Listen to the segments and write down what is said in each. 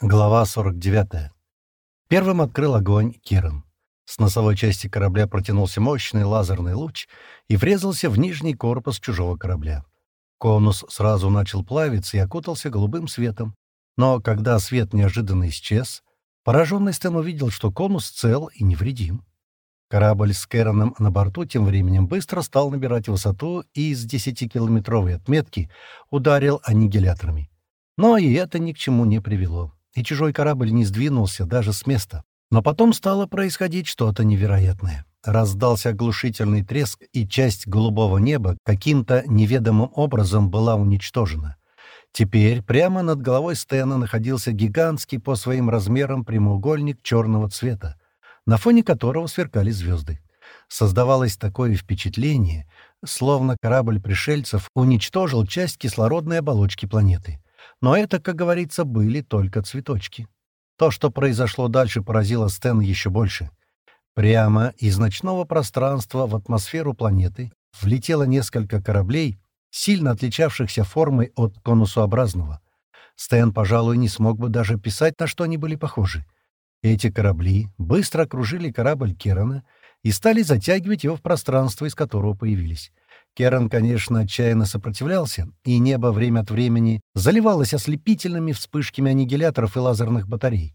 Глава 49. Первым открыл огонь Киран. С носовой части корабля протянулся мощный лазерный луч и врезался в нижний корпус чужого корабля. Конус сразу начал плавиться и окутался голубым светом. Но когда свет неожиданно исчез, пораженный Стэн увидел, что конус цел и невредим. Корабль с Кэроном на борту тем временем быстро стал набирать высоту и из 10-километровой отметки ударил аннигиляторами. Но и это ни к чему не привело и чужой корабль не сдвинулся даже с места. Но потом стало происходить что-то невероятное. Раздался оглушительный треск, и часть голубого неба каким-то неведомым образом была уничтожена. Теперь прямо над головой Стэна находился гигантский по своим размерам прямоугольник черного цвета, на фоне которого сверкали звезды. Создавалось такое впечатление, словно корабль пришельцев уничтожил часть кислородной оболочки планеты. Но это, как говорится, были только цветочки. То, что произошло дальше, поразило Стэн еще больше. Прямо из ночного пространства в атмосферу планеты влетело несколько кораблей, сильно отличавшихся формой от конусообразного. Стэн, пожалуй, не смог бы даже писать, на что они были похожи. Эти корабли быстро окружили корабль Керана и стали затягивать его в пространство, из которого появились. Керан, конечно, отчаянно сопротивлялся, и небо время от времени заливалось ослепительными вспышками аннигиляторов и лазерных батарей.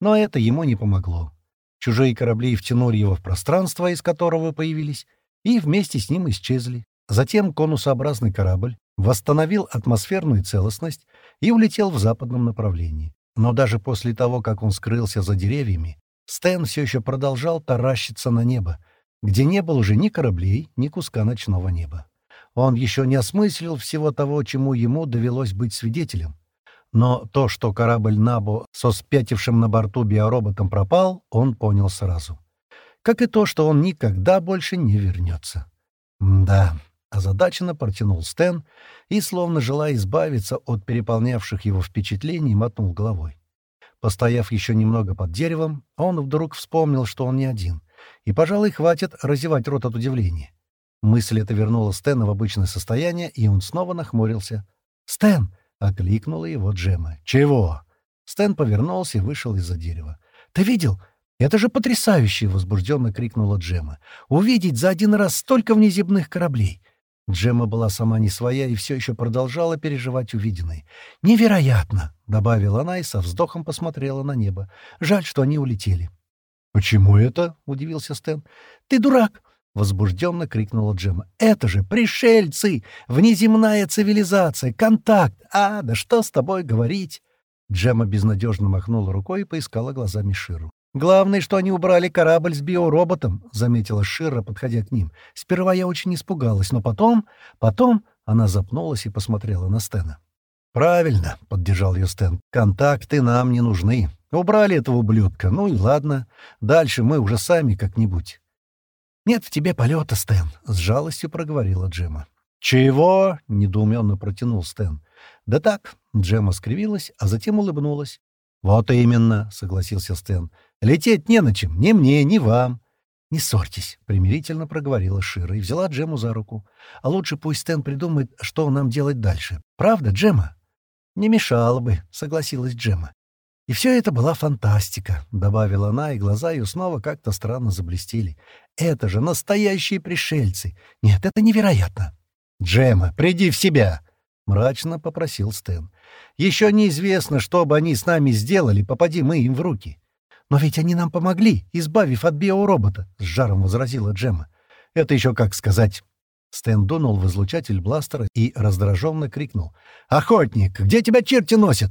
Но это ему не помогло. Чужие корабли втянули его в пространство, из которого появились, и вместе с ним исчезли. Затем конусообразный корабль восстановил атмосферную целостность и улетел в западном направлении. Но даже после того, как он скрылся за деревьями, Стэн все еще продолжал таращиться на небо, где не было уже ни кораблей, ни куска ночного неба. Он еще не осмыслил всего того, чему ему довелось быть свидетелем. Но то, что корабль Набо со спятившим на борту биороботом пропал, он понял сразу. Как и то, что он никогда больше не вернется. «Да», — озадаченно протянул Стэн и, словно желая избавиться от переполнявших его впечатлений, мотнул головой. Постояв еще немного под деревом, он вдруг вспомнил, что он не один — и, пожалуй, хватит разевать рот от удивления. Мысль эта вернула Стэна в обычное состояние, и он снова нахмурился. «Стэн!» — окликнула его Джема. «Чего?» Стэн повернулся и вышел из-за дерева. «Ты видел? Это же потрясающе!» — возбужденно крикнула Джема. «Увидеть за один раз столько внеземных кораблей!» Джема была сама не своя и все еще продолжала переживать увиденное. «Невероятно!» — добавила она и со вздохом посмотрела на небо. «Жаль, что они улетели. «Почему это?» — удивился Стэн. «Ты дурак!» — возбужденно крикнула Джема. «Это же пришельцы! Внеземная цивилизация! Контакт! А, да что с тобой говорить?» Джема безнадежно махнула рукой и поискала глазами Ширу. «Главное, что они убрали корабль с биороботом», — заметила Шира, подходя к ним. «Сперва я очень испугалась, но потом... Потом...» Она запнулась и посмотрела на Стэна. «Правильно», — поддержал ее Стэн. «Контакты нам не нужны. Убрали этого ублюдка. Ну и ладно. Дальше мы уже сами как-нибудь. «Нет в тебе полета, Стэн», — с жалостью проговорила Джема. «Чего?» — недоуменно протянул Стэн. «Да так», — Джема скривилась, а затем улыбнулась. «Вот именно», — согласился Стэн. «Лететь не на чем, ни мне, ни вам». «Не ссорьтесь», — примирительно проговорила Шира и взяла Джему за руку. «А лучше пусть Стэн придумает, что нам делать дальше. Правда, Джема?» «Не мешало бы», — согласилась Джема. «И все это была фантастика», — добавила она, и глаза ее снова как-то странно заблестели. «Это же настоящие пришельцы! Нет, это невероятно!» «Джема, приди в себя!» — мрачно попросил Стэн. «Еще неизвестно, что бы они с нами сделали, попади мы им в руки». «Но ведь они нам помогли, избавив от биоробота», — с жаром возразила Джема. «Это еще как сказать». Стэн дунул в излучатель бластера и раздраженно крикнул. «Охотник, где тебя черти носят?»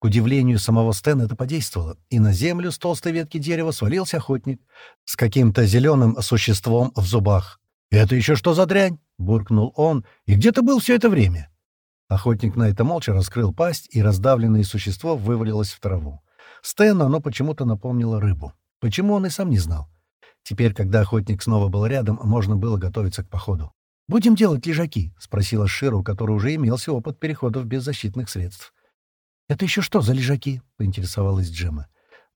К удивлению самого Стэна это подействовало, и на землю с толстой ветки дерева свалился охотник с каким-то зеленым существом в зубах. «Это еще что за дрянь?» — буркнул он. «И где ты был все это время?» Охотник на это молча раскрыл пасть, и раздавленное существо вывалилось в траву. Стэну оно почему-то напомнило рыбу. Почему он и сам не знал. Теперь, когда охотник снова был рядом, можно было готовиться к походу. «Будем делать лежаки?» — спросила Шира, у которой уже имелся опыт переходов без защитных средств. «Это еще что за лежаки?» — поинтересовалась Джема.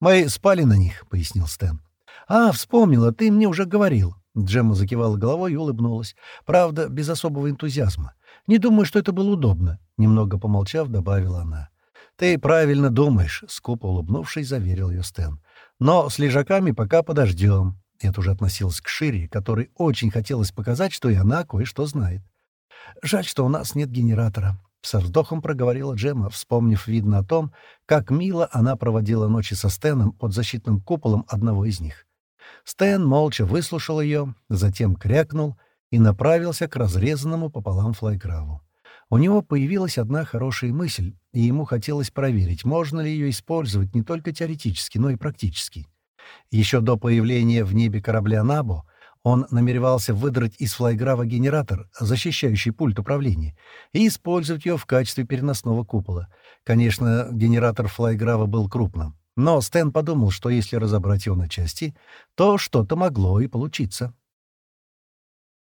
«Мы спали на них», — пояснил Стэн. «А, вспомнила, ты мне уже говорил». Джемма закивала головой и улыбнулась. Правда, без особого энтузиазма. «Не думаю, что это было удобно», — немного помолчав, добавила она. «Ты правильно думаешь», — скупо улыбнувшись, заверил ее Стэн. «Но с лежаками пока подождем». Это уже относилось к Шире, которой очень хотелось показать, что и она кое-что знает. «Жаль, что у нас нет генератора», — со вздохом проговорила Джема, вспомнив, видно, о том, как мило она проводила ночи со Стэном под защитным куполом одного из них. Стэн молча выслушал ее, затем крякнул и направился к разрезанному пополам флайграву. У него появилась одна хорошая мысль, и ему хотелось проверить, можно ли ее использовать не только теоретически, но и практически. Еще до появления в небе корабля «Набо» он намеревался выдрать из флайграва генератор, защищающий пульт управления, и использовать ее в качестве переносного купола. Конечно, генератор флайграва был крупным, но Стэн подумал, что если разобрать его на части, то что-то могло и получиться.